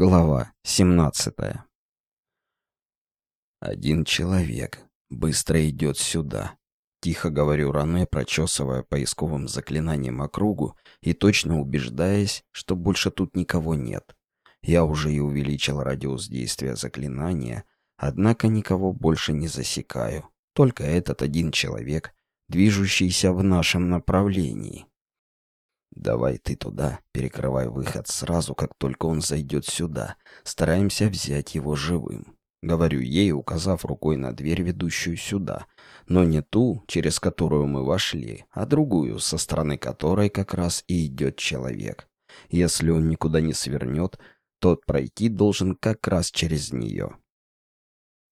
Глава 17 Один человек быстро идет сюда. Тихо говорю Ране, прочесывая поисковым заклинанием округу и точно убеждаясь, что больше тут никого нет. Я уже и увеличил радиус действия заклинания, однако никого больше не засекаю. Только этот один человек, движущийся в нашем направлении. «Давай ты туда, перекрывай выход сразу, как только он зайдет сюда. Стараемся взять его живым». Говорю ей, указав рукой на дверь, ведущую сюда. Но не ту, через которую мы вошли, а другую, со стороны которой как раз и идет человек. Если он никуда не свернет, тот пройти должен как раз через нее.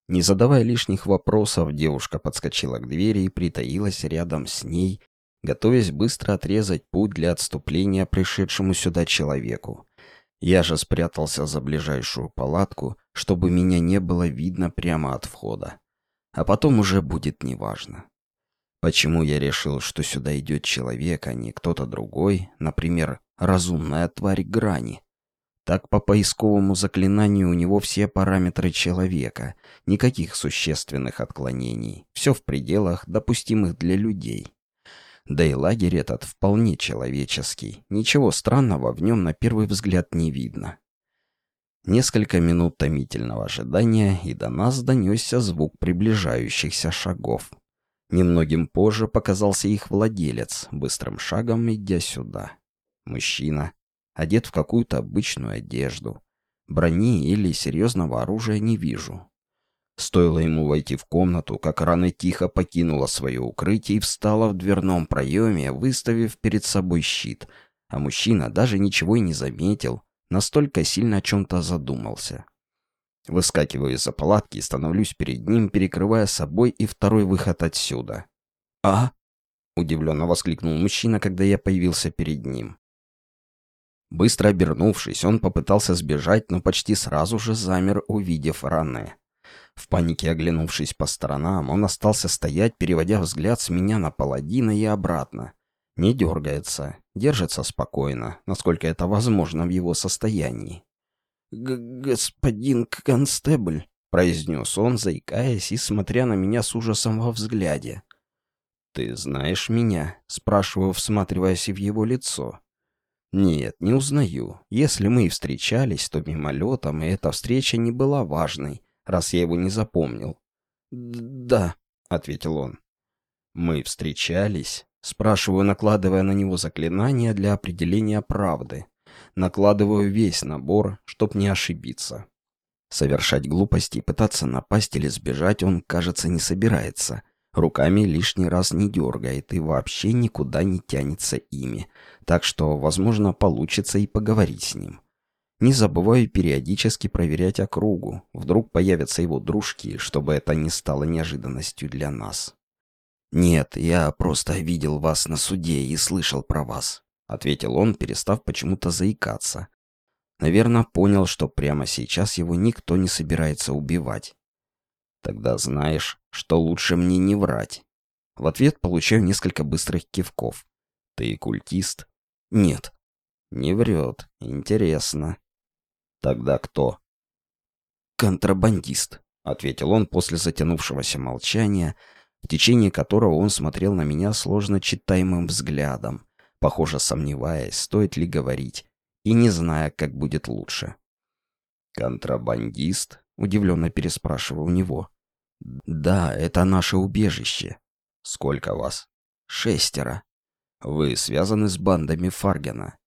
Не задавая лишних вопросов, девушка подскочила к двери и притаилась рядом с ней, готовясь быстро отрезать путь для отступления пришедшему сюда человеку. Я же спрятался за ближайшую палатку, чтобы меня не было видно прямо от входа. А потом уже будет неважно. Почему я решил, что сюда идет человек, а не кто-то другой, например, разумная тварь грани? Так по поисковому заклинанию у него все параметры человека, никаких существенных отклонений, все в пределах, допустимых для людей. Да и лагерь этот вполне человеческий. Ничего странного в нем на первый взгляд не видно. Несколько минут томительного ожидания, и до нас донесся звук приближающихся шагов. Немногим позже показался их владелец, быстрым шагом идя сюда. Мужчина, одет в какую-то обычную одежду. Брони или серьезного оружия не вижу. Стоило ему войти в комнату, как Рана тихо покинула свое укрытие и встала в дверном проеме, выставив перед собой щит, а мужчина даже ничего и не заметил, настолько сильно о чем-то задумался. Выскакиваю из-за палатки и становлюсь перед ним, перекрывая собой и второй выход отсюда. «А?» — удивленно воскликнул мужчина, когда я появился перед ним. Быстро обернувшись, он попытался сбежать, но почти сразу же замер, увидев Ране. В панике оглянувшись по сторонам, он остался стоять, переводя взгляд с меня на паладина и обратно. Не дергается, держится спокойно, насколько это возможно в его состоянии. «Господин констебль», — произнес он, заикаясь и смотря на меня с ужасом во взгляде. «Ты знаешь меня?» — спрашиваю, всматриваясь в его лицо. «Нет, не узнаю. Если мы и встречались, то мимолетом, и эта встреча не была важной раз я его не запомнил. «Да», — ответил он. «Мы встречались?» Спрашиваю, накладывая на него заклинание для определения правды. Накладываю весь набор, чтоб не ошибиться. Совершать глупости, пытаться напасть или сбежать он, кажется, не собирается. Руками лишний раз не дергает и вообще никуда не тянется ими. Так что, возможно, получится и поговорить с ним. Не забываю периодически проверять округу. Вдруг появятся его дружки, чтобы это не стало неожиданностью для нас. «Нет, я просто видел вас на суде и слышал про вас», — ответил он, перестав почему-то заикаться. Наверное, понял, что прямо сейчас его никто не собирается убивать. «Тогда знаешь, что лучше мне не врать». В ответ получаю несколько быстрых кивков. «Ты культист?» «Нет». «Не врет. Интересно». «Тогда кто?» «Контрабандист», — ответил он после затянувшегося молчания, в течение которого он смотрел на меня сложно читаемым взглядом, похоже сомневаясь, стоит ли говорить, и не зная, как будет лучше. «Контрабандист?» — удивленно переспрашиваю у него. «Да, это наше убежище». «Сколько вас?» «Шестеро». «Вы связаны с бандами Фаргена?»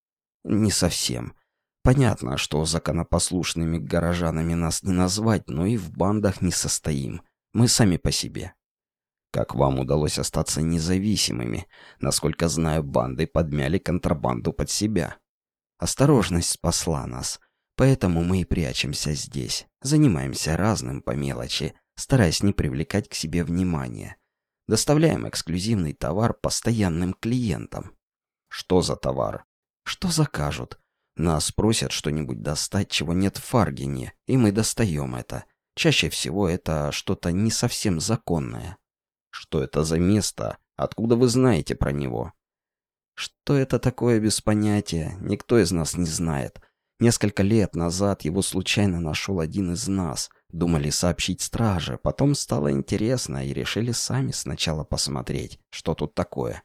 «Не совсем. Понятно, что законопослушными горожанами нас не назвать, но и в бандах не состоим. Мы сами по себе. Как вам удалось остаться независимыми? Насколько знаю, банды подмяли контрабанду под себя. Осторожность спасла нас. Поэтому мы и прячемся здесь. Занимаемся разным по мелочи, стараясь не привлекать к себе внимания. Доставляем эксклюзивный товар постоянным клиентам. Что за товар? Что закажут? Нас просят что-нибудь достать, чего нет в Фаргине, и мы достаем это. Чаще всего это что-то не совсем законное. Что это за место? Откуда вы знаете про него? Что это такое без понятия, никто из нас не знает. Несколько лет назад его случайно нашел один из нас. Думали сообщить страже, потом стало интересно и решили сами сначала посмотреть, что тут такое.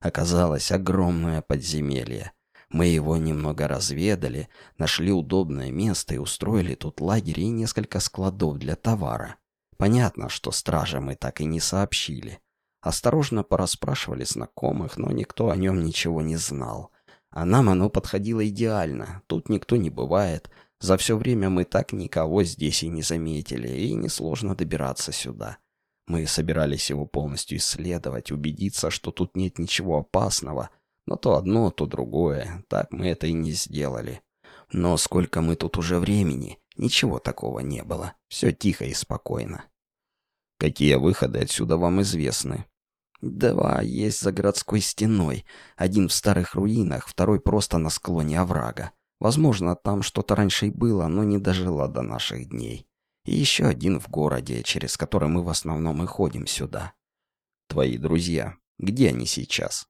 Оказалось огромное подземелье. Мы его немного разведали, нашли удобное место и устроили тут лагерь и несколько складов для товара. Понятно, что стража мы так и не сообщили. Осторожно порасспрашивали знакомых, но никто о нем ничего не знал. А нам оно подходило идеально. Тут никто не бывает. За все время мы так никого здесь и не заметили, и несложно добираться сюда. Мы собирались его полностью исследовать, убедиться, что тут нет ничего опасного. Но то одно, то другое. Так мы это и не сделали. Но сколько мы тут уже времени, ничего такого не было. Все тихо и спокойно. Какие выходы отсюда вам известны? Два есть за городской стеной. Один в старых руинах, второй просто на склоне оврага. Возможно, там что-то раньше и было, но не дожило до наших дней. И еще один в городе, через который мы в основном и ходим сюда. Твои друзья, где они сейчас?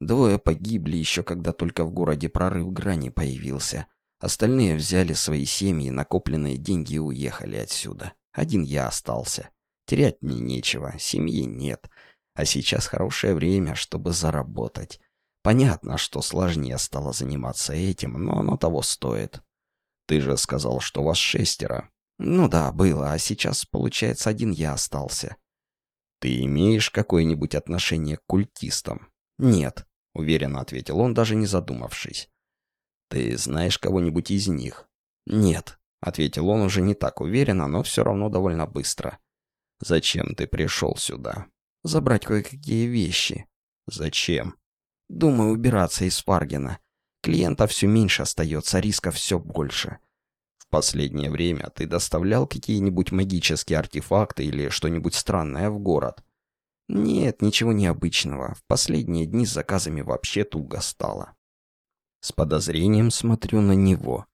Двое погибли еще когда только в городе прорыв грани появился. Остальные взяли свои семьи, накопленные деньги и уехали отсюда. Один я остался. Терять мне нечего, семьи нет. А сейчас хорошее время, чтобы заработать. Понятно, что сложнее стало заниматься этим, но оно того стоит. Ты же сказал, что вас шестеро. Ну да, было, а сейчас, получается, один я остался. Ты имеешь какое-нибудь отношение к культистам? Нет, уверенно ответил он, даже не задумавшись. Ты знаешь кого-нибудь из них? Нет, ответил он уже не так уверенно, но все равно довольно быстро. Зачем ты пришел сюда? забрать кое-какие вещи. Зачем? Думаю, убираться из Фаргена. Клиентов все меньше остается, риска все больше. В последнее время ты доставлял какие-нибудь магические артефакты или что-нибудь странное в город? Нет, ничего необычного. В последние дни с заказами вообще туго стало. С подозрением смотрю на него.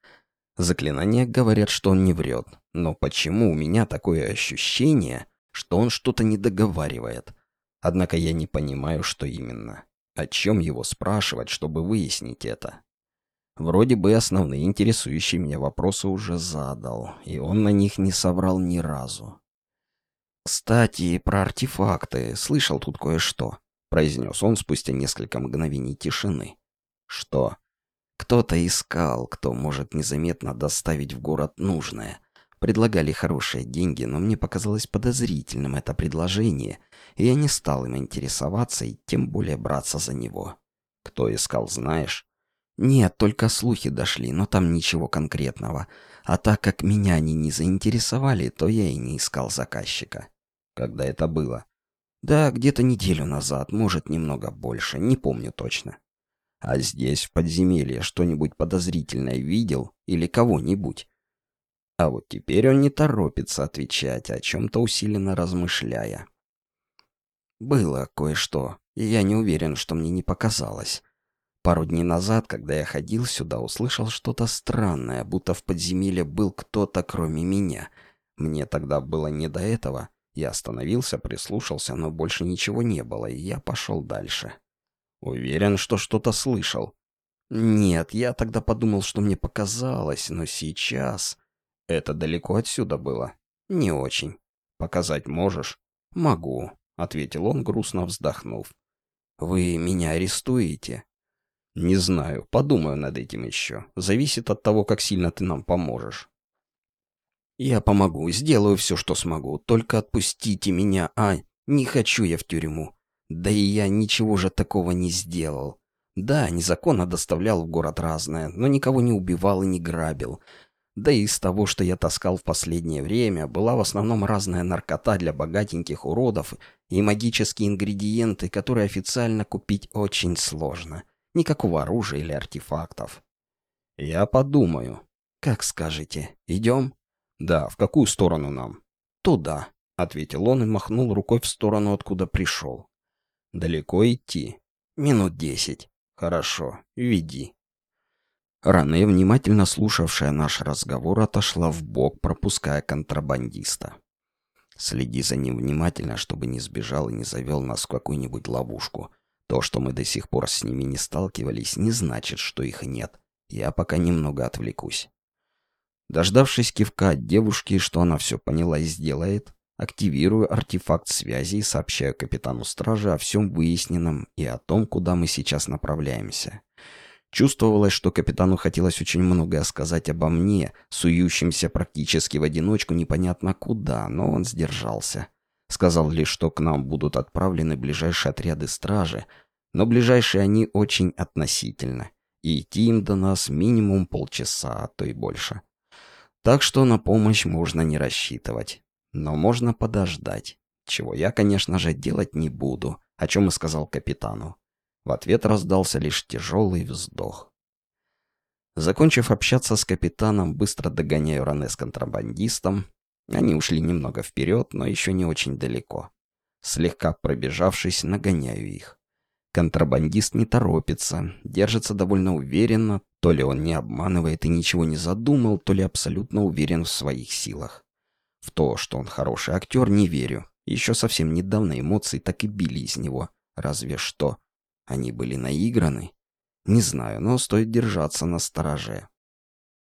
Заклинания говорят, что он не врет. Но почему у меня такое ощущение, что он что-то не договаривает. Однако я не понимаю, что именно. О чем его спрашивать, чтобы выяснить это? Вроде бы основные интересующие меня вопросы уже задал, и он на них не соврал ни разу. «Кстати, про артефакты. Слышал тут кое-что», — произнес он спустя несколько мгновений тишины. «Что?» «Кто-то искал, кто может незаметно доставить в город нужное. Предлагали хорошие деньги, но мне показалось подозрительным это предложение, и я не стал им интересоваться и тем более браться за него. Кто искал, знаешь? Нет, только слухи дошли, но там ничего конкретного. А так как меня они не заинтересовали, то я и не искал заказчика. Когда это было? Да, где-то неделю назад, может, немного больше, не помню точно. А здесь, в подземелье, что-нибудь подозрительное видел? Или кого-нибудь? А вот теперь он не торопится отвечать, о чем-то усиленно размышляя. Было кое-что, и я не уверен, что мне не показалось. Пару дней назад, когда я ходил сюда, услышал что-то странное, будто в подземелье был кто-то, кроме меня. Мне тогда было не до этого. Я остановился, прислушался, но больше ничего не было, и я пошел дальше. Уверен, что что-то слышал. Нет, я тогда подумал, что мне показалось, но сейчас... Это далеко отсюда было? Не очень. Показать можешь? Могу, ответил он, грустно вздохнув. Вы меня арестуете? Не знаю, подумаю над этим еще. Зависит от того, как сильно ты нам поможешь. Я помогу, сделаю все, что смогу. Только отпустите меня, а не хочу я в тюрьму. Да и я ничего же такого не сделал. Да, незаконно доставлял в город разное, но никого не убивал и не грабил. Да и из того, что я таскал в последнее время, была в основном разная наркота для богатеньких уродов и магические ингредиенты, которые официально купить очень сложно. Никакого оружия или артефактов. Я подумаю. Как скажете, идем? Да, в какую сторону нам? Туда, ответил он и махнул рукой в сторону, откуда пришел. Далеко идти? Минут десять. Хорошо, веди. Ране, внимательно слушавшая наш разговор, отошла в бок, пропуская контрабандиста. «Следи за ним внимательно, чтобы не сбежал и не завел нас в какую-нибудь ловушку. То, что мы до сих пор с ними не сталкивались, не значит, что их нет. Я пока немного отвлекусь. Дождавшись кивка от девушки, что она все поняла и сделает, активирую артефакт связи и сообщаю капитану стражи о всем выясненном и о том, куда мы сейчас направляемся. Чувствовалось, что капитану хотелось очень многое сказать обо мне, сующимся практически в одиночку непонятно куда, но он сдержался. Сказал лишь, что к нам будут отправлены ближайшие отряды стражи, но ближайшие они очень относительно, и идти им до нас минимум полчаса, а то и больше. Так что на помощь можно не рассчитывать. Но можно подождать, чего я, конечно же, делать не буду, о чем и сказал капитану. В ответ раздался лишь тяжелый вздох. Закончив общаться с капитаном, быстро догоняю Ране с контрабандистом. Они ушли немного вперед, но еще не очень далеко. Слегка пробежавшись, нагоняю их. Контрабандист не торопится, держится довольно уверенно, то ли он не обманывает и ничего не задумал, то ли абсолютно уверен в своих силах. В то, что он хороший актер, не верю. Еще совсем недавно эмоции так и били из него. Разве что. Они были наиграны? Не знаю, но стоит держаться на стороже.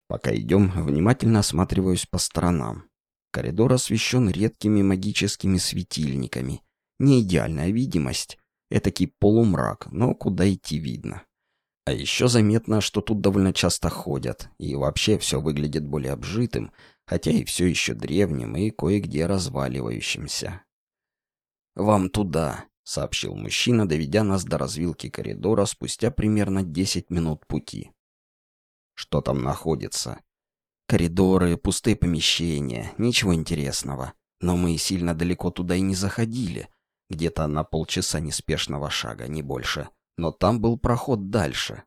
Пока идем, внимательно осматриваюсь по сторонам. Коридор освещен редкими магическими светильниками. Не идеальная видимость, Этакий полумрак, но куда идти видно. А еще заметно, что тут довольно часто ходят, и вообще все выглядит более обжитым, хотя и все еще древним и кое-где разваливающимся. «Вам туда», — сообщил мужчина, доведя нас до развилки коридора спустя примерно 10 минут пути. «Что там находится?» «Коридоры, пустые помещения, ничего интересного. Но мы сильно далеко туда и не заходили. Где-то на полчаса неспешного шага, не больше. Но там был проход дальше.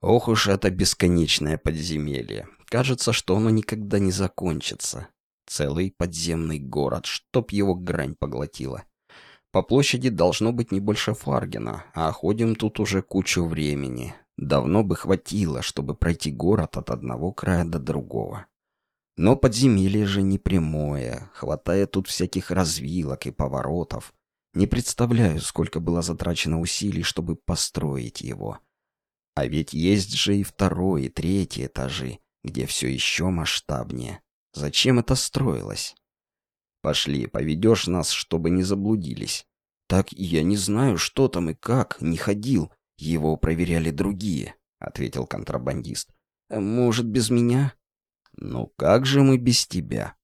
Ох уж это бесконечное подземелье. Кажется, что оно никогда не закончится. Целый подземный город, чтоб его грань поглотила. По площади должно быть не больше Фаргина, а ходим тут уже кучу времени. Давно бы хватило, чтобы пройти город от одного края до другого. Но подземелье же не прямое, хватает тут всяких развилок и поворотов. Не представляю, сколько было затрачено усилий, чтобы построить его. А ведь есть же и второй, и третий этажи, где все еще масштабнее. Зачем это строилось? Пошли, поведешь нас, чтобы не заблудились. Так я не знаю, что там и как, не ходил. Его проверяли другие, — ответил контрабандист. Может, без меня? «Ну как же мы без тебя?»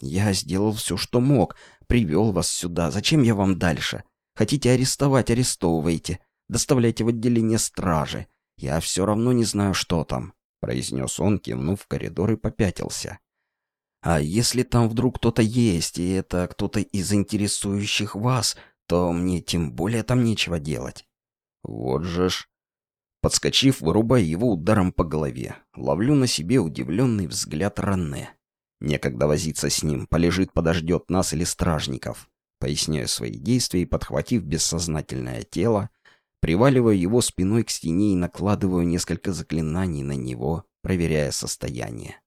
«Я сделал все, что мог. Привел вас сюда. Зачем я вам дальше? Хотите арестовать, арестовывайте. Доставляйте в отделение стражи. Я все равно не знаю, что там», — произнес он, кивнув в коридор и попятился. «А если там вдруг кто-то есть, и это кто-то из интересующих вас, то мне тем более там нечего делать». «Вот же ж...» Подскочив, вырубая его ударом по голове, ловлю на себе удивленный взгляд Ранне. Некогда возиться с ним, полежит, подождет нас или стражников. Поясняю свои действия и, подхватив бессознательное тело, приваливаю его спиной к стене и накладываю несколько заклинаний на него, проверяя состояние.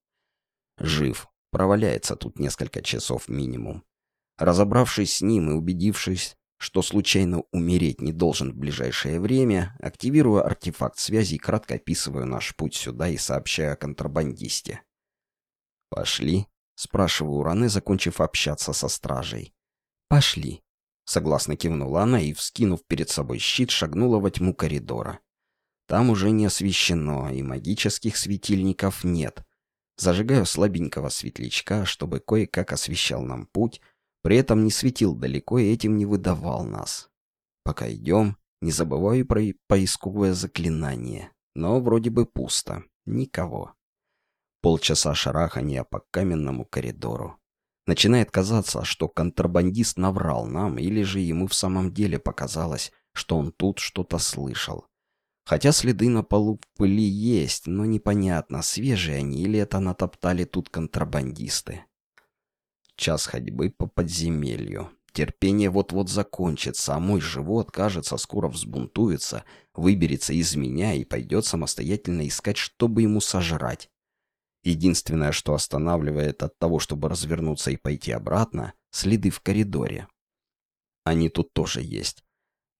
Жив. Проваляется тут несколько часов минимум. Разобравшись с ним и убедившись, что случайно умереть не должен в ближайшее время, активирую артефакт связи и кратко описываю наш путь сюда и сообщаю о контрабандисте. «Пошли?» — спрашиваю у Раны, закончив общаться со стражей. «Пошли», — согласно кивнула она и, вскинув перед собой щит, шагнула во тьму коридора. Там уже не освещено, и магических светильников нет. Зажигаю слабенького светлячка, чтобы кое-как освещал нам путь, при этом не светил далеко и этим не выдавал нас. Пока идем, не забываю про поисковое заклинание. Но вроде бы пусто. Никого. Полчаса шарахания по каменному коридору. Начинает казаться, что контрабандист наврал нам, или же ему в самом деле показалось, что он тут что-то слышал. Хотя следы на полу в пыли есть, но непонятно, свежие они или это натоптали тут контрабандисты. Час ходьбы по подземелью. Терпение вот-вот закончится, а мой живот, кажется, скоро взбунтуется, выберется из меня и пойдет самостоятельно искать, чтобы ему сожрать. Единственное, что останавливает от того, чтобы развернуться и пойти обратно, следы в коридоре. Они тут тоже есть.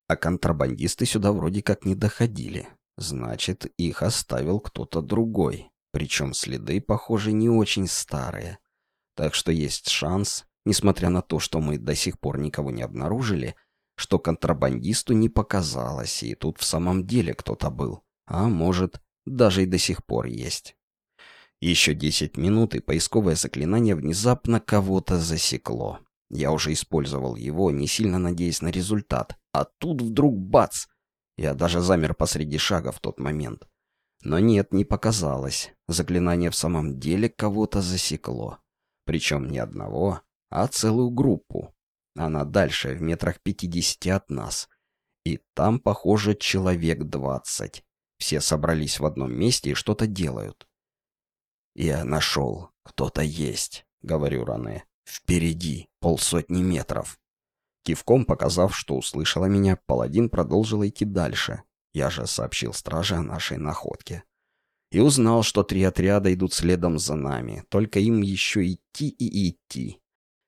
А контрабандисты сюда вроде как не доходили. Значит, их оставил кто-то другой. Причем следы, похоже, не очень старые. Так что есть шанс, несмотря на то, что мы до сих пор никого не обнаружили, что контрабандисту не показалось, и тут в самом деле кто-то был. А может, даже и до сих пор есть. Еще десять минут, и поисковое заклинание внезапно кого-то засекло. Я уже использовал его, не сильно надеясь на результат. А тут вдруг бац! Я даже замер посреди шага в тот момент. Но нет, не показалось. Заклинание в самом деле кого-то засекло. Причем не одного, а целую группу. Она дальше, в метрах пятидесяти от нас. И там, похоже, человек двадцать. Все собрались в одном месте и что-то делают. «Я нашел. Кто-то есть», — говорю Ране. «Впереди. Полсотни метров». Кивком показав, что услышала меня, паладин продолжил идти дальше. Я же сообщил страже о нашей находке. И узнал, что три отряда идут следом за нами, только им еще идти и идти.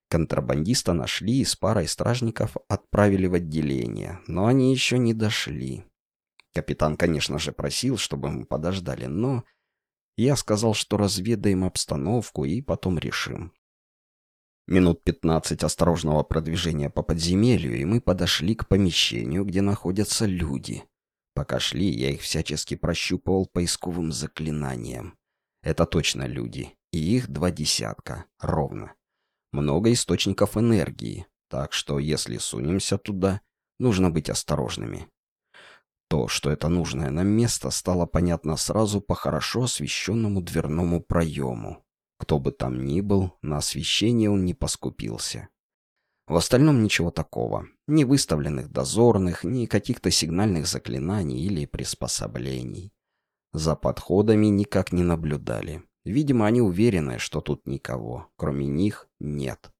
Контрабандиста нашли и с парой стражников отправили в отделение, но они еще не дошли. Капитан, конечно же, просил, чтобы мы подождали, но я сказал, что разведаем обстановку и потом решим. Минут пятнадцать осторожного продвижения по подземелью, и мы подошли к помещению, где находятся люди. Пока шли, я их всячески прощупывал поисковым заклинанием. Это точно люди, и их два десятка, ровно много источников энергии, так что если сунемся туда, нужно быть осторожными. То, что это нужное нам место, стало понятно сразу по хорошо освещенному дверному проему. Кто бы там ни был, на освещение он не поскупился. В остальном ничего такого. Ни выставленных дозорных, ни каких-то сигнальных заклинаний или приспособлений. За подходами никак не наблюдали. Видимо, они уверены, что тут никого, кроме них, нет.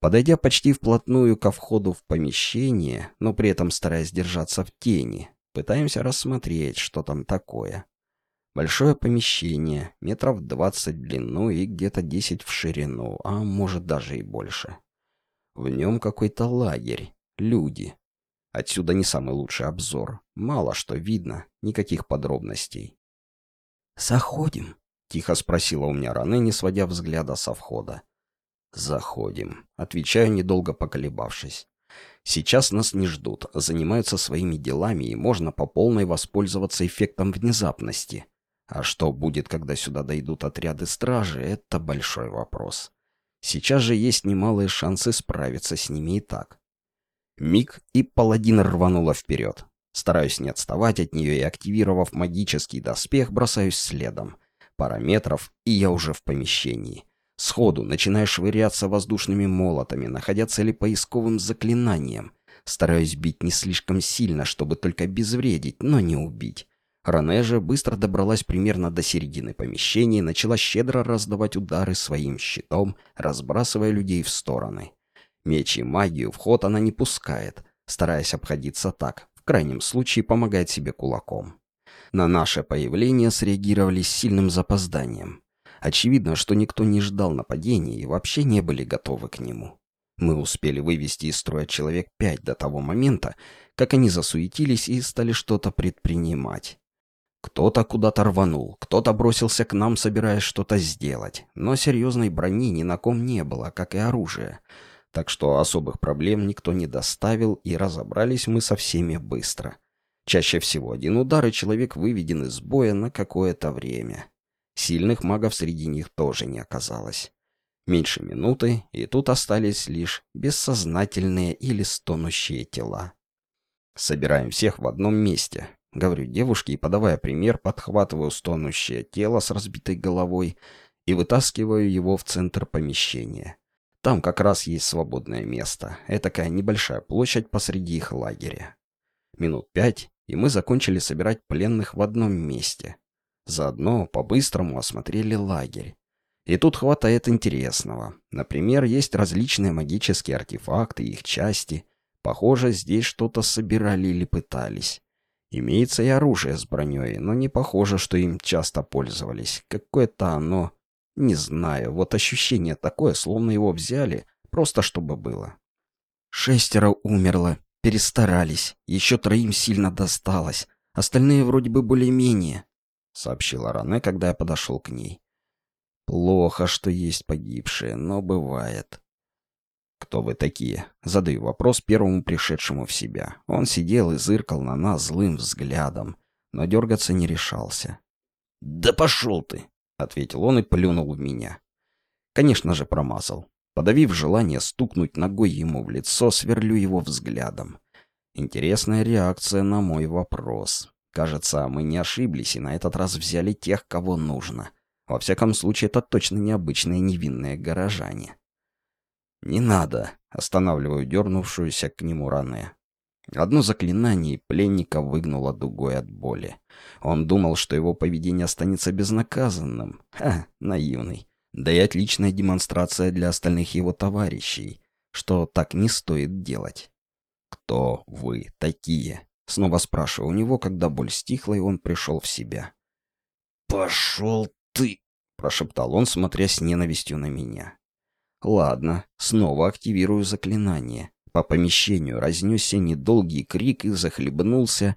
Подойдя почти вплотную ко входу в помещение, но при этом стараясь держаться в тени, пытаемся рассмотреть, что там такое. Большое помещение, метров двадцать в длину и где-то десять в ширину, а может даже и больше. В нем какой-то лагерь, люди. Отсюда не самый лучший обзор, мало что видно, никаких подробностей. «Заходим», Тихо спросила у меня Раны, не сводя взгляда со входа. «Заходим», — отвечаю, недолго поколебавшись. «Сейчас нас не ждут, занимаются своими делами, и можно по полной воспользоваться эффектом внезапности. А что будет, когда сюда дойдут отряды стражи, это большой вопрос. Сейчас же есть немалые шансы справиться с ними и так». Миг, и паладин рванула вперед. Стараюсь не отставать от нее и, активировав магический доспех, бросаюсь следом — Пара метров, и я уже в помещении. Сходу начинаю швыряться воздушными молотами, находя цели поисковым заклинанием. Стараюсь бить не слишком сильно, чтобы только обезвредить, но не убить. Ране же быстро добралась примерно до середины помещения и начала щедро раздавать удары своим щитом, разбрасывая людей в стороны. Меч и магию в ход она не пускает, стараясь обходиться так, в крайнем случае помогает себе кулаком. На наше появление среагировали с сильным запозданием. Очевидно, что никто не ждал нападения и вообще не были готовы к нему. Мы успели вывести из строя человек пять до того момента, как они засуетились и стали что-то предпринимать. Кто-то куда-то рванул, кто-то бросился к нам, собираясь что-то сделать, но серьезной брони ни на ком не было, как и оружия. Так что особых проблем никто не доставил, и разобрались мы со всеми быстро. Чаще всего один удар, и человек выведен из боя на какое-то время. Сильных магов среди них тоже не оказалось. Меньше минуты, и тут остались лишь бессознательные или стонущие тела. Собираем всех в одном месте. Говорю девушке и, подавая пример, подхватываю стонущее тело с разбитой головой и вытаскиваю его в центр помещения. Там как раз есть свободное место. Этакая небольшая площадь посреди их лагеря. Минут пять, и мы закончили собирать пленных в одном месте. Заодно по-быстрому осмотрели лагерь. И тут хватает интересного. Например, есть различные магические артефакты и их части. Похоже, здесь что-то собирали или пытались. Имеется и оружие с броней, но не похоже, что им часто пользовались. Какое-то оно... Не знаю, вот ощущение такое, словно его взяли, просто чтобы было. «Шестеро умерло», Перестарались. Еще троим сильно досталось. Остальные вроде бы более-менее», — сообщила Ране, когда я подошел к ней. «Плохо, что есть погибшие, но бывает». «Кто вы такие?» — задаю вопрос первому пришедшему в себя. Он сидел и зыркал на нас злым взглядом, но дергаться не решался. «Да пошел ты!» — ответил он и плюнул в меня. Конечно же, промазал. Подавив желание стукнуть ногой ему в лицо, сверлю его взглядом. Интересная реакция на мой вопрос. Кажется, мы не ошиблись и на этот раз взяли тех, кого нужно. Во всяком случае, это точно необычные невинные горожане. «Не надо», — останавливаю дернувшуюся к нему раны. Одно заклинание пленника выгнуло дугой от боли. Он думал, что его поведение останется безнаказанным. Ха, наивный. Да и отличная демонстрация для остальных его товарищей, что так не стоит делать. «Кто вы такие?» Снова спрашиваю у него, когда боль стихла, и он пришел в себя. «Пошел ты!» — прошептал он, смотря с ненавистью на меня. «Ладно, снова активирую заклинание. По помещению разнесся недолгий крик и захлебнулся,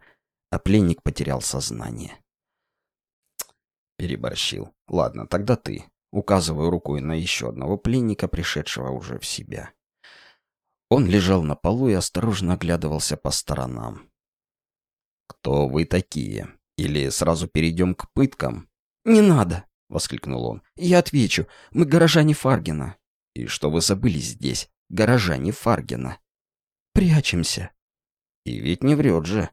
а пленник потерял сознание. Переборщил. Ладно, тогда ты. Указываю рукой на еще одного пленника, пришедшего уже в себя. Он лежал на полу и осторожно оглядывался по сторонам. «Кто вы такие? Или сразу перейдем к пыткам?» «Не надо!» — воскликнул он. «Я отвечу. Мы горожане Фаргина». «И что вы забыли здесь? Горожане Фаргина?» Прячемся. И ведь не врет же.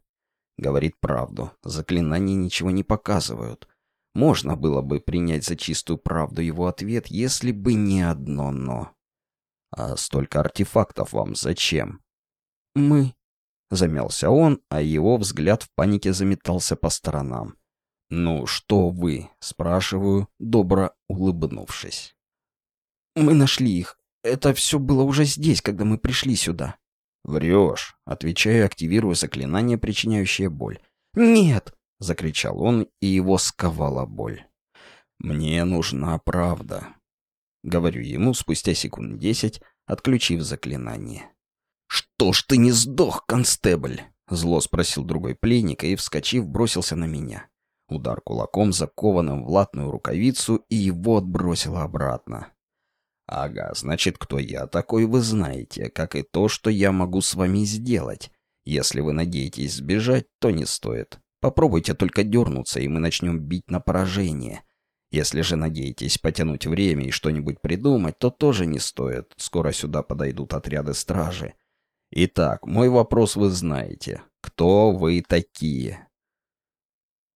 Говорит правду. Заклинания ничего не показывают. Можно было бы принять за чистую правду его ответ, если бы не одно «но». А столько артефактов вам зачем? Мы... Замялся он, а его взгляд в панике заметался по сторонам. «Ну, что вы?» — спрашиваю, добро улыбнувшись. «Мы нашли их. Это все было уже здесь, когда мы пришли сюда». «Врешь», — отвечаю, активируя заклинание, причиняющее боль. «Нет!» — закричал он, и его сковала боль. «Мне нужна правда», — говорю ему спустя секунд десять, отключив заклинание. «Что ж ты не сдох, констебль?» — зло спросил другой пленник и, вскочив, бросился на меня. Удар кулаком, закованным в латную рукавицу, и его отбросило обратно. «Ага, значит, кто я такой, вы знаете, как и то, что я могу с вами сделать. Если вы надеетесь сбежать, то не стоит. Попробуйте только дернуться, и мы начнем бить на поражение. Если же надеетесь потянуть время и что-нибудь придумать, то тоже не стоит. Скоро сюда подойдут отряды стражи. Итак, мой вопрос вы знаете. Кто вы такие?»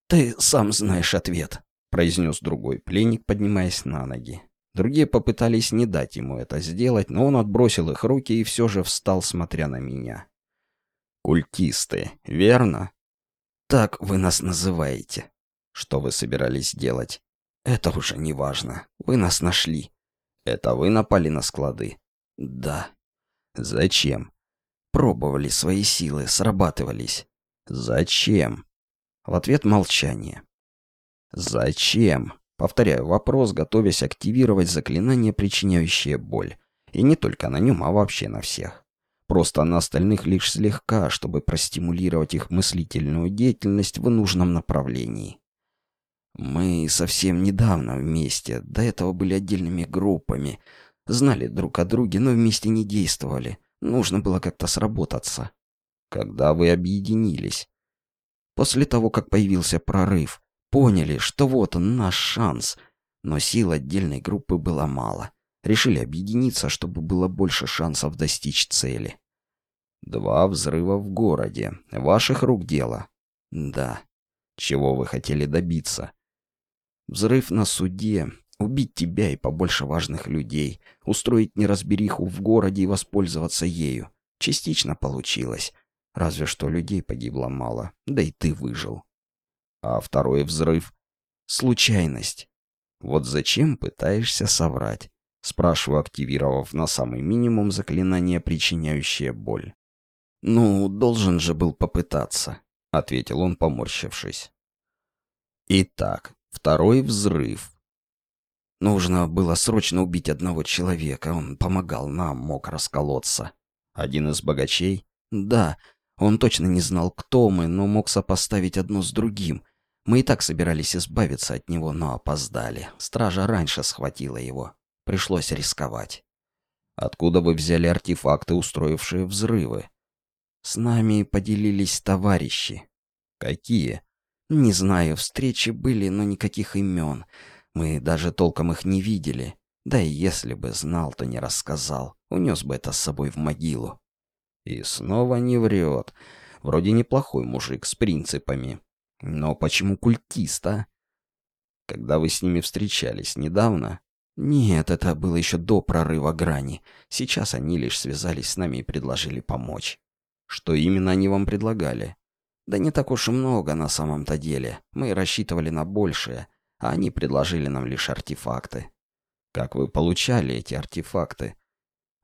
«Ты сам знаешь ответ», — произнес другой пленник, поднимаясь на ноги. Другие попытались не дать ему это сделать, но он отбросил их руки и все же встал, смотря на меня. «Культисты, верно?» «Так вы нас называете». «Что вы собирались делать?» «Это уже не важно. Вы нас нашли». «Это вы напали на склады?» «Да». «Зачем?» «Пробовали свои силы, срабатывались». «Зачем?» В ответ молчание. «Зачем?» Повторяю вопрос, готовясь активировать заклинание, причиняющее боль. И не только на нем, а вообще на всех. Просто на остальных лишь слегка, чтобы простимулировать их мыслительную деятельность в нужном направлении. Мы совсем недавно вместе, до этого были отдельными группами. Знали друг о друге, но вместе не действовали. Нужно было как-то сработаться. Когда вы объединились? После того, как появился прорыв. Поняли, что вот он наш шанс. Но сил отдельной группы было мало. Решили объединиться, чтобы было больше шансов достичь цели. Два взрыва в городе. Ваших рук дело? Да. Чего вы хотели добиться? Взрыв на суде, убить тебя и побольше важных людей, устроить неразбериху в городе и воспользоваться ею. Частично получилось. Разве что людей погибло мало, да и ты выжил. А второй взрыв? Случайность. Вот зачем пытаешься соврать? Спрашиваю, активировав на самый минимум заклинание, причиняющее боль. «Ну, должен же был попытаться», — ответил он, поморщившись. «Итак, второй взрыв. Нужно было срочно убить одного человека. Он помогал нам, мог расколоться. Один из богачей? Да. Он точно не знал, кто мы, но мог сопоставить одно с другим. Мы и так собирались избавиться от него, но опоздали. Стража раньше схватила его. Пришлось рисковать. Откуда вы взяли артефакты, устроившие взрывы? С нами поделились товарищи. Какие? Не знаю, встречи были, но никаких имен. Мы даже толком их не видели. Да и если бы знал, то не рассказал. Унес бы это с собой в могилу. И снова не врет. Вроде неплохой мужик с принципами. Но почему культист, а? Когда вы с ними встречались недавно? Нет, это было еще до прорыва грани. Сейчас они лишь связались с нами и предложили помочь. Что именно они вам предлагали? Да не так уж и много на самом-то деле. Мы рассчитывали на большее, а они предложили нам лишь артефакты. Как вы получали эти артефакты?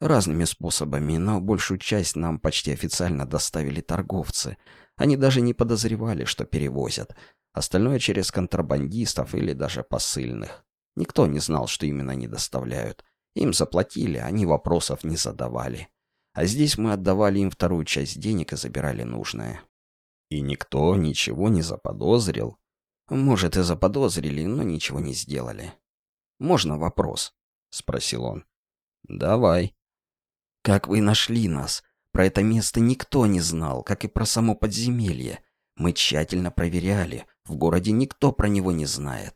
Разными способами, но большую часть нам почти официально доставили торговцы. Они даже не подозревали, что перевозят. Остальное через контрабандистов или даже посыльных. Никто не знал, что именно они доставляют. Им заплатили, они вопросов не задавали. А здесь мы отдавали им вторую часть денег и забирали нужное. И никто ничего не заподозрил? Может, и заподозрили, но ничего не сделали. «Можно вопрос?» — спросил он. «Давай», как вы нашли нас? Про это место никто не знал, как и про само подземелье. Мы тщательно проверяли. В городе никто про него не знает.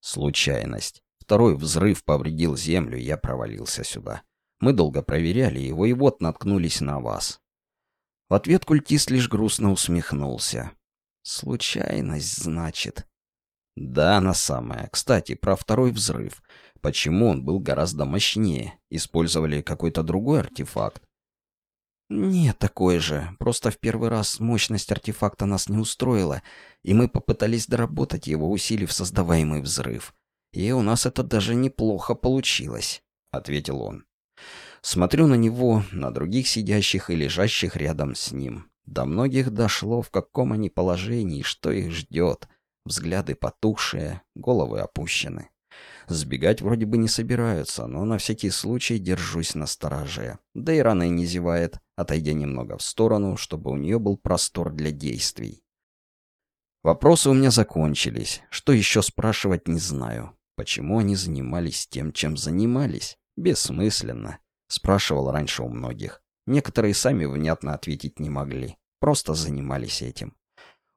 Случайность. Второй взрыв повредил землю, я провалился сюда. Мы долго проверяли его, и вот наткнулись на вас. В ответ культист лишь грустно усмехнулся. «Случайность, значит?» «Да, она самая. Кстати, про второй взрыв. Почему он был гораздо мощнее? Использовали какой-то другой артефакт? Нет, такой же. Просто в первый раз мощность артефакта нас не устроила, и мы попытались доработать его, усилив создаваемый взрыв. И у нас это даже неплохо получилось, — ответил он. Смотрю на него, на других сидящих и лежащих рядом с ним. До многих дошло, в каком они положении, что их ждет. Взгляды потухшие, головы опущены. Сбегать вроде бы не собираются, но на всякий случай держусь на стороже. Да и рана не зевает, отойдя немного в сторону, чтобы у нее был простор для действий. Вопросы у меня закончились. Что еще спрашивать, не знаю. Почему они занимались тем, чем занимались? Бессмысленно. Спрашивал раньше у многих. Некоторые сами внятно ответить не могли. Просто занимались этим.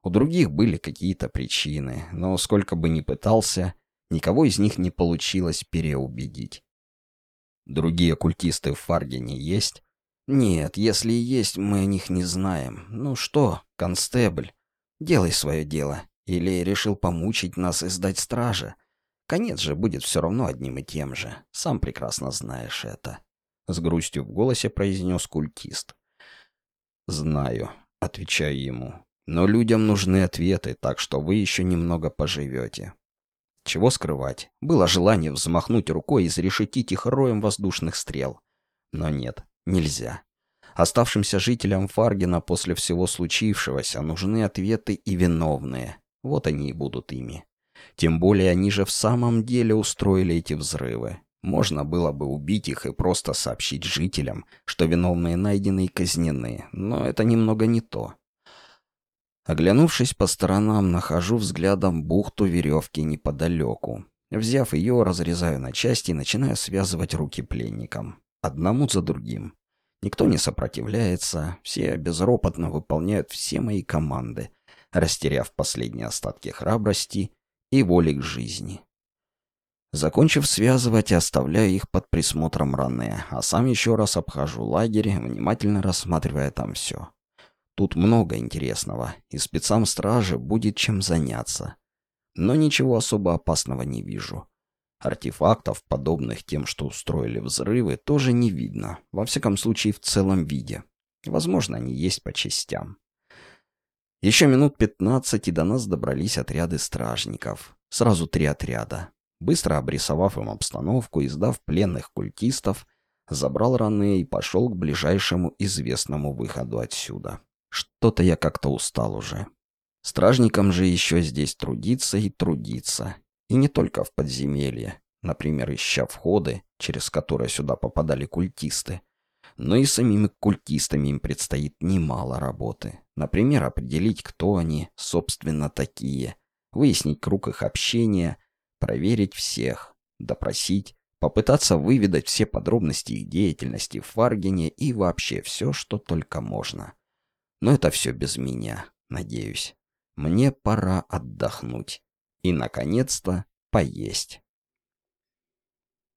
У других были какие-то причины, но сколько бы ни пытался, Никого из них не получилось переубедить. Другие культисты в Фаргене есть? Нет, если и есть, мы о них не знаем. Ну что, констебль, делай свое дело. Или решил помучить нас и сдать стража. Конец же будет все равно одним и тем же. Сам прекрасно знаешь это. С грустью в голосе произнес культист. «Знаю», — отвечаю ему. «Но людям нужны ответы, так что вы еще немного поживете. Чего скрывать? Было желание взмахнуть рукой и зарешетить их роем воздушных стрел. Но нет, нельзя. Оставшимся жителям Фаргена после всего случившегося нужны ответы и виновные. Вот они и будут ими. Тем более они же в самом деле устроили эти взрывы. Можно было бы убить их и просто сообщить жителям, что виновные найдены и казнены, но это немного не то. Оглянувшись по сторонам, нахожу взглядом бухту веревки неподалеку. Взяв ее, разрезаю на части и начинаю связывать руки пленникам. Одному за другим. Никто не сопротивляется, все безропотно выполняют все мои команды, растеряв последние остатки храбрости и воли к жизни. Закончив связывать, оставляю их под присмотром Ране, а сам еще раз обхожу лагерь, внимательно рассматривая там все. Тут много интересного, и спецам стражи будет чем заняться. Но ничего особо опасного не вижу. Артефактов, подобных тем, что устроили взрывы, тоже не видно, во всяком случае в целом виде. Возможно, они есть по частям. Еще минут пятнадцать, и до нас добрались отряды стражников. Сразу три отряда. Быстро обрисовав им обстановку и сдав пленных культистов, забрал раны и пошел к ближайшему известному выходу отсюда. Что-то я как-то устал уже. Стражникам же еще здесь трудиться и трудиться. И не только в подземелье. Например, ища входы, через которые сюда попадали культисты. Но и самими культистами им предстоит немало работы. Например, определить, кто они, собственно, такие, выяснить круг их общения, проверить всех, допросить, попытаться выведать все подробности их деятельности в Фаргене и вообще все, что только можно. Но это все без меня, надеюсь. Мне пора отдохнуть. И, наконец-то, поесть.